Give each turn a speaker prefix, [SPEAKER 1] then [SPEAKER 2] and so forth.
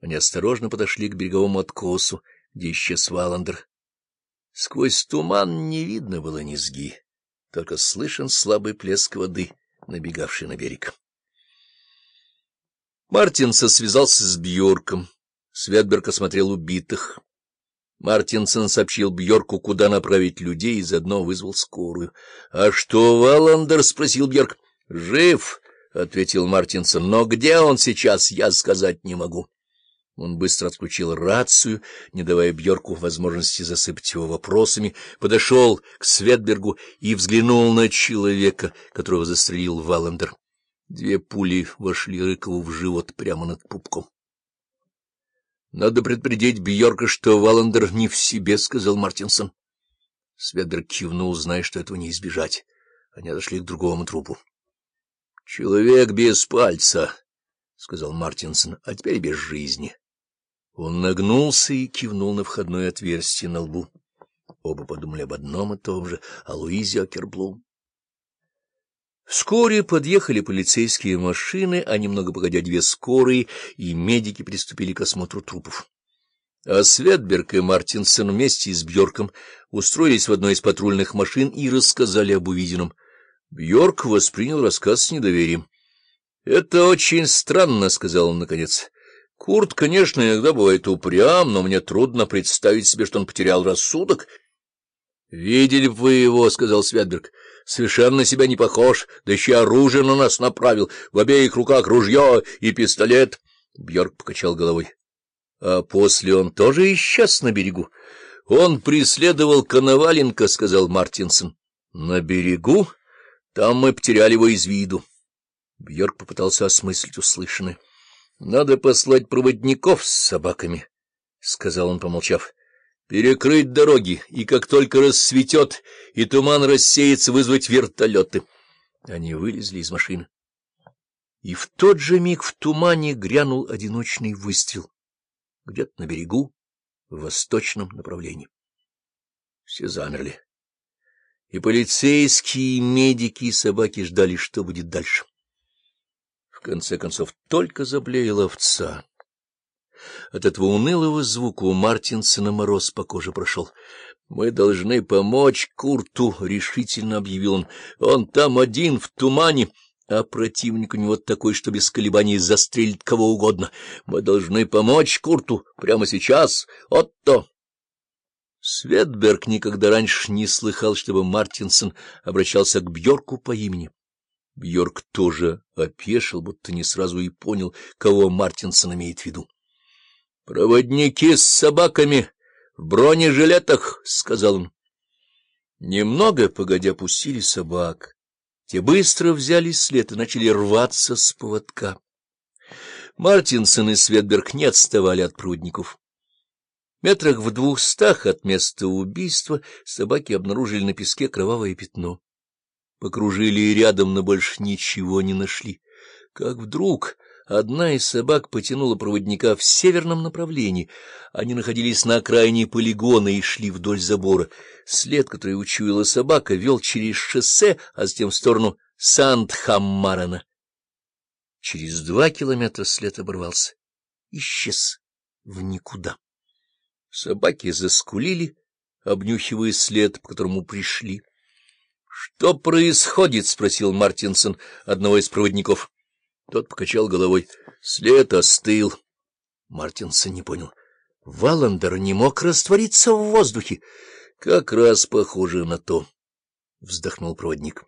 [SPEAKER 1] Они осторожно подошли к береговому откосу, где исчез Валандер. Сквозь туман не видно было низги, только слышен слабый плеск воды, набегавший на берег. Мартинсон связался с Бьорком. Светберг осмотрел убитых. Мартинсон сообщил Бьорку, куда направить людей, и заодно вызвал скорую. — А что, Валандер? — спросил Бьорк. — Жив, — ответил Мартинсон, — но где он сейчас, я сказать не могу. Он быстро отключил рацию, не давая Бьорку возможности засыпать его вопросами, подошел к Светбергу и взглянул на человека, которого застрелил Валандер. Две пули вошли Рыкову в живот прямо над пупком. — Надо предупредить Бьорка, что Валандер не в себе, — сказал Мартинсон. Светберг кивнул, зная, что этого не избежать. Они отошли к другому трупу. — Человек без пальца, — сказал Мартинсон, — а теперь без жизни. Он нагнулся и кивнул на входное отверстие на лбу. Оба подумали об одном и том же — о Луизе Акерблум. Вскоре подъехали полицейские машины, а немного погодя две скорые, и медики приступили к осмотру трупов. А Светберг и Мартинсон вместе с Бьорком устроились в одной из патрульных машин и рассказали об увиденном. Бьорк воспринял рассказ с недоверием. — Это очень странно, — сказал он наконец. — Курт, конечно, иногда бывает упрям, но мне трудно представить себе, что он потерял рассудок. — Видели бы вы его, — сказал Светберг. — Совершенно себя не похож, да еще оружие на нас направил, в обеих руках ружье и пистолет. Бьорк покачал головой. — А после он тоже исчез на берегу. — Он преследовал Коноваленко, — сказал Мартинсон. — На берегу? Там мы потеряли его из виду. Бьорк попытался осмыслить услышанное. — Надо послать проводников с собаками, — сказал он, помолчав. — Перекрыть дороги, и как только рассветет, и туман рассеется, вызвать вертолеты. Они вылезли из машины. И в тот же миг в тумане грянул одиночный выстрел. Где-то на берегу, в восточном направлении. Все замерли. И полицейские, и медики, и собаки ждали, что будет дальше конце концов, только заблеяла овца. От этого унылого звука у Мартинсона мороз по коже прошел. — Мы должны помочь Курту, — решительно объявил он. — Он там один, в тумане, а противник у него такой, что без колебаний застрелит кого угодно. Мы должны помочь Курту прямо сейчас. Отто! Светберг никогда раньше не слыхал, чтобы Мартинсон обращался к Бьорку по имени. Бьорк тоже опешил, будто не сразу и понял, кого Мартинсон имеет в виду. — Проводники с собаками в бронежилетах, — сказал он. Немного, погодя, пустили собак. Те быстро взяли след и начали рваться с поводка. Мартинсон и Светберг не отставали от прудников. Метрах в двухстах от места убийства собаки обнаружили на песке кровавое пятно. Покружили рядом, но больше ничего не нашли. Как вдруг одна из собак потянула проводника в северном направлении. Они находились на окраине полигона и шли вдоль забора. След, который учуяла собака, вел через шоссе, а затем в сторону Сандхаммарана. Через два километра след оборвался. Исчез в никуда. Собаки заскулили, обнюхивая след, по которому пришли. — Что происходит? — спросил Мартинсон одного из проводников. Тот покачал головой. След остыл. Мартинсон не понял. Валандер не мог раствориться в воздухе. — Как раз похоже на то, — вздохнул проводник.